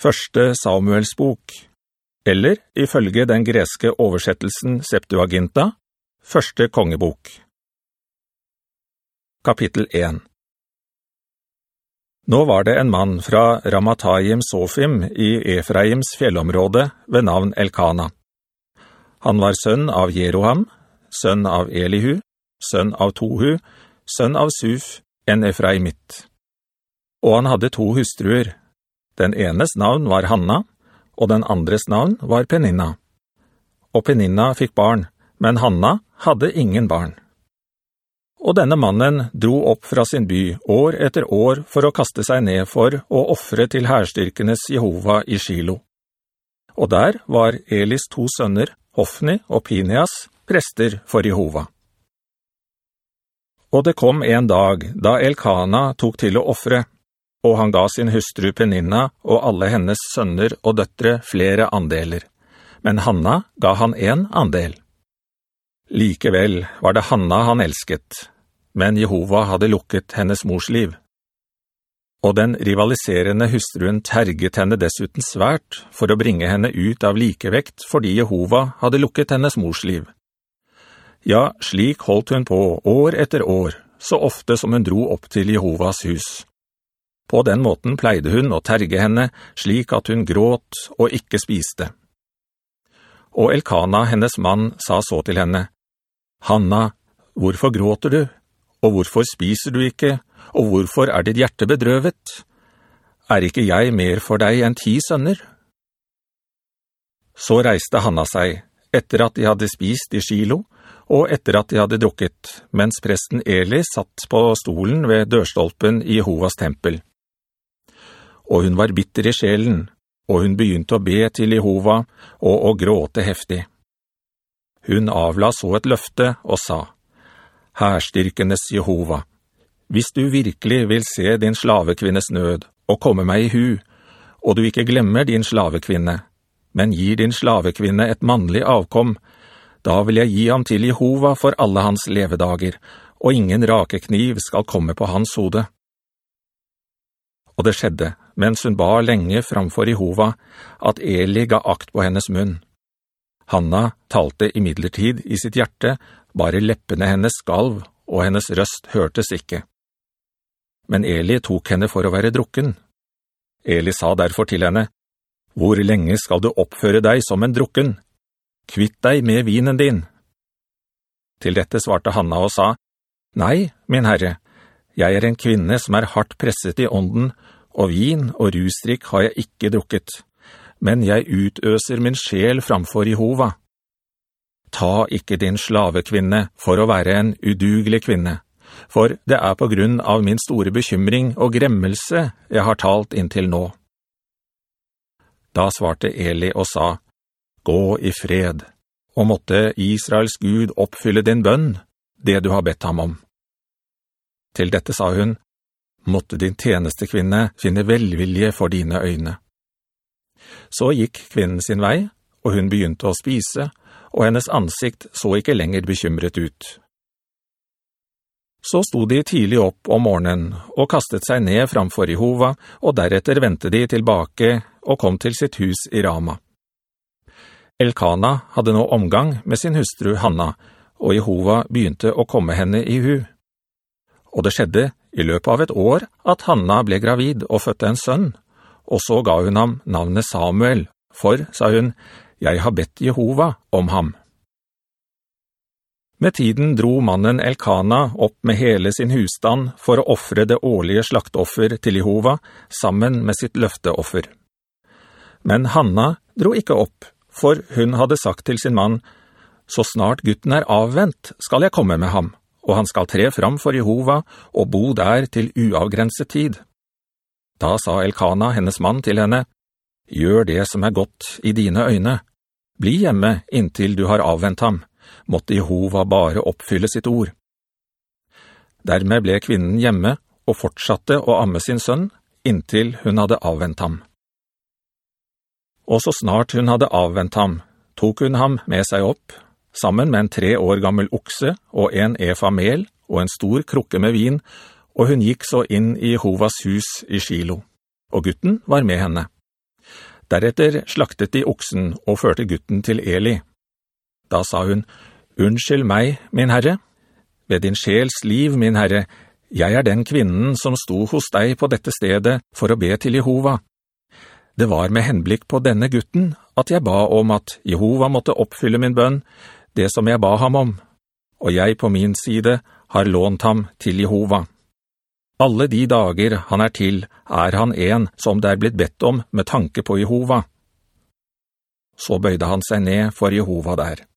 Første Samuels bok, eller ifølge den greske oversettelsen Septuaginta, Første kongebok. Kapittel 1 Nå var det en mann fra Ramatayim Sofim i Efraims fjellområde ved navn Elkana. Han var sønn av Jeroham, sønn av Elihu, sønn av Tohu, sønn av Suf, en Efraimitt. Og han hadde to hustruer. Den enes navn var Hanna, og den andres navn var Peninna. Og Peninna fikk barn, men Hanna hadde ingen barn. Og denne mannen dro opp fra sin by år etter år for å kaste seg ned for å offre til herstyrkenes Jehova i Shilo. Og der var Elis to sønner, Hofni og Pinias, prester for Jehova. Og det kom en dag da Elkana tok til å offre, og han ga sin hustru Peninna og alle hennes sønner og døttre flere andeler, men Hanna ga han en andel. Likevel var det Hanna han elsket, men Jehova hadde lukket hennes mors liv. Og den rivaliserende hustruen terget henne dessuten svært for å bringe henne ut av likevekt fordi Jehova hadde lukket hennes mors liv. Ja, slik holdt hun på år etter år, så ofte som hun dro opp til Jehovas hus. På den måten pleide hun å terge henne slik at hun gråt og ikke spiste. Og Elkana, hennes mann, sa så til henne, «Hanna, hvorfor gråter du? Og hvorfor spiser du ikke? Og hvorfor er ditt hjerte bedrøvet? Er ikke jeg mer for deg enn ti sønner?» Så reiste Hanna seg, etter at de hadde spist i kilo, og etter at de hadde drukket, mens presten Eli satt på stolen ved dørstolpen i Jehovas tempel. Og hun var bitter i sjelen, og hun begynte å be til Jehova og å gråte heftig. Hun avla så et løfte og sa, «Herstyrkenes Jehova, hvis du virkelig vil se din slavekvinnes nød og komme meg i hu, og du ikke glemmer din slavekvinne, men gir din slavekvinne et mannlig avkom, da vil jeg gi ham til Jehova for alle hans levedager, og ingen rake kniv skal komme på hans hode. Og det skjedde, mens hun ba lenge framfor Jehova, at Eli ga akt på hennes munn. Hanna talte i midlertid i sitt hjerte, bare leppene hennes skalv, og hennes røst hørtes ikke. Men Eli tok henne for å være drukken. Eli sa derfor til henne, «Hvor lenge skal du oppføre deg som en drukken?» kvitt deg med vinen din. Til dette svarte Hanna og sa, Nei, min herre, jeg er en kvinne som er hardt presset i ånden, og vin og rusdrikk har jeg ikke drukket, men jeg utøser min sjel framfor Jehova. Ta ikke din slavekvinne for å være en udugelig kvinne, for det er på grunn av min store bekymring og gremmelse jeg har talt inntil nå. Da svarte Eli og sa, Gå i fred, og måtte Israels Gud oppfylle din bønn, det du har bedt ham om. Til dette sa hun, måtte din tjeneste kvinne finne velvilje for dine øyne. Så gikk kvinnen sin vei, og hun begynte å spise, og hennes ansikt så ikke lenger bekymret ut. Så sto de tidlig opp om morgenen og kastet seg ned framfor Jehova, og deretter ventet de tilbake og kom til sitt hus i Rama. Elkana hadde nå omgang med sin hustru Hanna, og Jehova begynte å komme henne i hu. Og det skjedde i løpet av et år at Hanna ble gravid og fødte en sønn, og så ga hun ham navnet Samuel, for, sa hun, jeg har bedt Jehova om ham. Med tiden dro mannen Elkana opp med hele sin husstand for å offre det årlige slaktoffer til Jehova sammen med sitt løfteoffer. Men Hanna dro ikke opp, for hun hadde sagt til sin mann, «Så snart gutten er avvent, skal jeg komme med ham, og han skal tre fram for Jehova og bo der til uavgrenset tid.» Da sa Elkana, hennes mann, til henne, «Gjør det som er godt i dine øyne. Bli hjemme inntil du har avvent ham. Måtte Jehova bare oppfylle sitt ord.» Dermed ble kvinnen hjemme og fortsatte å amme sin sønn inntil hun hadde avvent ham. Og så snart hun hadde avvent ham, tok hun ham med seg opp, sammen med en tre år gammel okse og en efa mel og en stor krukke med vin, og hun gikk så inn i Jehovas hus i Shilo, og gutten var med henne. Deretter slaktet de oksen og førte gutten til Eli. Da sa hun, «Unnskyld meg, min herre. Ved din sjels liv, min herre, jeg er den kvinnen som sto hos deg på dette stedet for å be til Jehova. Det var med henblikk på denne gutten at jeg ba om at Jehova måtte oppfylle min bønn, det som jeg ba ham om, og jeg på min side har lånt ham til Jehova. Alle de dager han er til, er han en som det er blitt bedt om med tanke på Jehova. Så bøyde han seg ned for Jehova der.